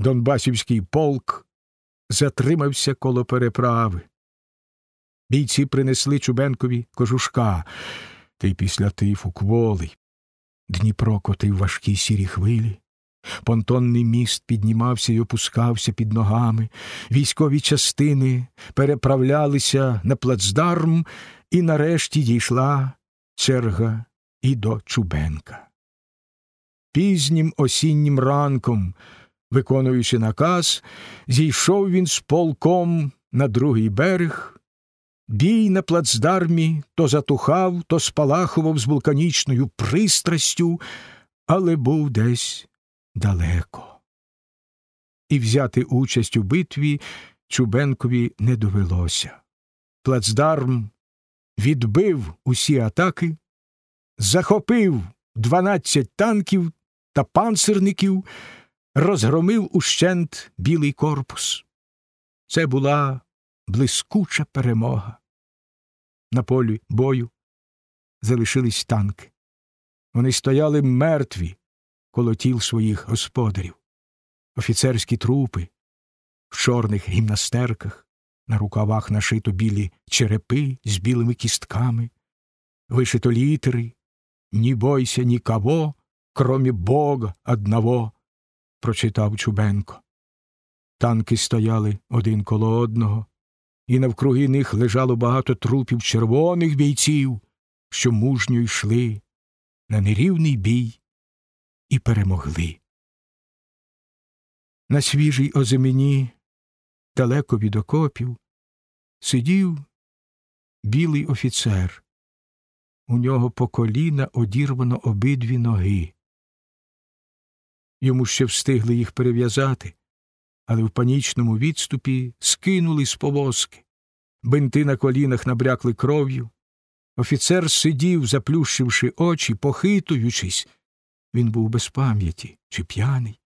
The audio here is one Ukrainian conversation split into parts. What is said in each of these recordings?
Донбасівський полк затримався коло переправи. Бійці принесли Чубенкові кожушка, та й після тифу кволий. Дніпро котив важкі сірі хвилі. Понтонний міст піднімався й опускався під ногами, військові частини переправлялися на плацдарм, і нарешті дійшла черга і до Чубенка. Пізнім осіннім ранком, виконуючи наказ, зійшов він з полком на другий берег. Бій на плацдармі то затухав, то спалахував з вулканічною пристрастю, але був десь далеко. І взяти участь у битві Чубенкові не довелося. Плацдарм відбив усі атаки, захопив дванадцять танків та панцирників, розгромив ущент білий корпус. Це була блискуча перемога. На полі бою залишились танки. Вони стояли мертві коло тіл своїх господарів, офіцерські трупи в чорних гімнастерках, на рукавах нашито білі черепи з білими кістками, вишито літери «Ні бойся нікого, кромі Бога одного», прочитав Чубенко. Танки стояли один коло одного, і навкруги них лежало багато трупів червоних бійців, що мужньо йшли на нерівний бій і перемогли. На свіжій оземені, далеко від окопів, сидів білий офіцер. У нього по коліна одірвано обидві ноги. Йому ще встигли їх перев'язати, але в панічному відступі скинули з повозки. Бинти на колінах набрякли кров'ю. Офіцер сидів, заплющивши очі, похитуючись. Він був без пам'яті чи п'яний.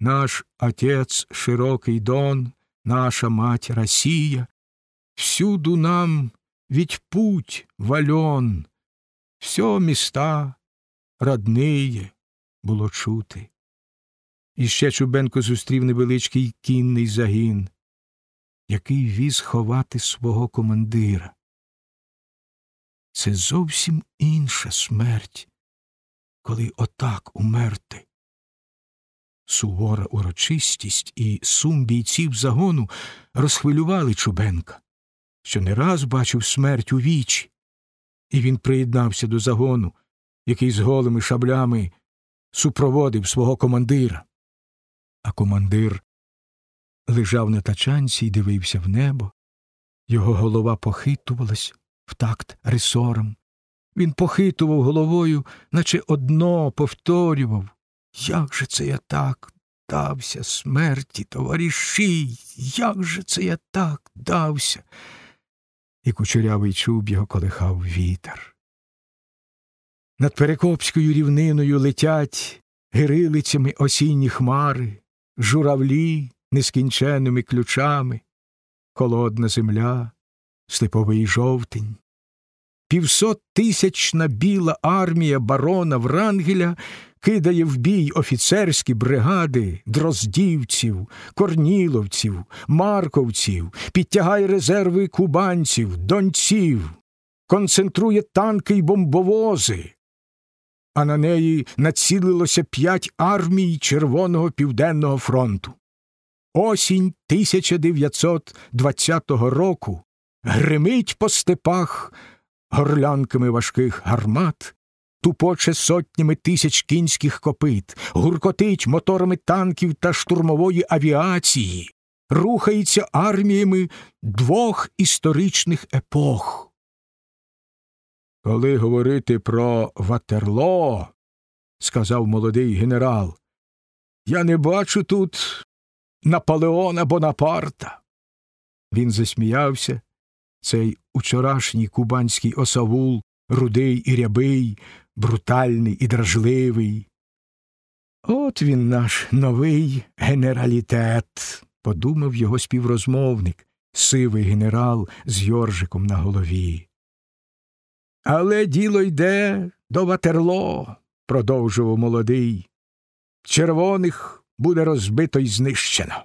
Наш отець широкий Дон, наша мать Росія, всюду нам ведь путь вальон, все міста родниє було чути. І ще Чубенко зустрів невеличкий кінний загін, який віз ховати свого командира. Це зовсім інша смерть, коли отак умерти. Сувора урочистість і сум бійців загону розхвилювали Чубенка, що не раз бачив смерть у вічі, і він приєднався до загону, який з голими шаблями супроводив свого командира а командир лежав на тачанці і дивився в небо. Його голова похитувалась в такт рисором. Він похитував головою, наче одно повторював Як же це я так дався смерті, товариші, як же це я так дався? І кучерявий чуб його колихав вітер. Над Перекопською рівниною летять гирилицями осінні хмари, журавлі нескінченими ключами, холодна земля, степовий жовтень. Півсоттисячна біла армія барона Врангеля кидає в бій офіцерські бригади дроздівців, корніловців, марковців, підтягає резерви кубанців, донців, концентрує танки й бомбовози, а на неї націлилося п'ять армій Червоного Південного фронту. Осінь 1920 року гримить по степах горлянками важких гармат, тупоче сотнями тисяч кінських копит, гуркотить моторами танків та штурмової авіації, рухається арміями двох історичних епох. Коли говорити про Ватерло, сказав молодий генерал, я не бачу тут Наполеона Бонапарта. Він засміявся, цей учорашній кубанський осавул, рудий і рябий, брутальний і дражливий. От він наш новий генералітет, подумав його співрозмовник, сивий генерал з Йоржиком на голові. Але діло йде до Ватерло, продовжував молодий. Червоних буде розбито і знищено.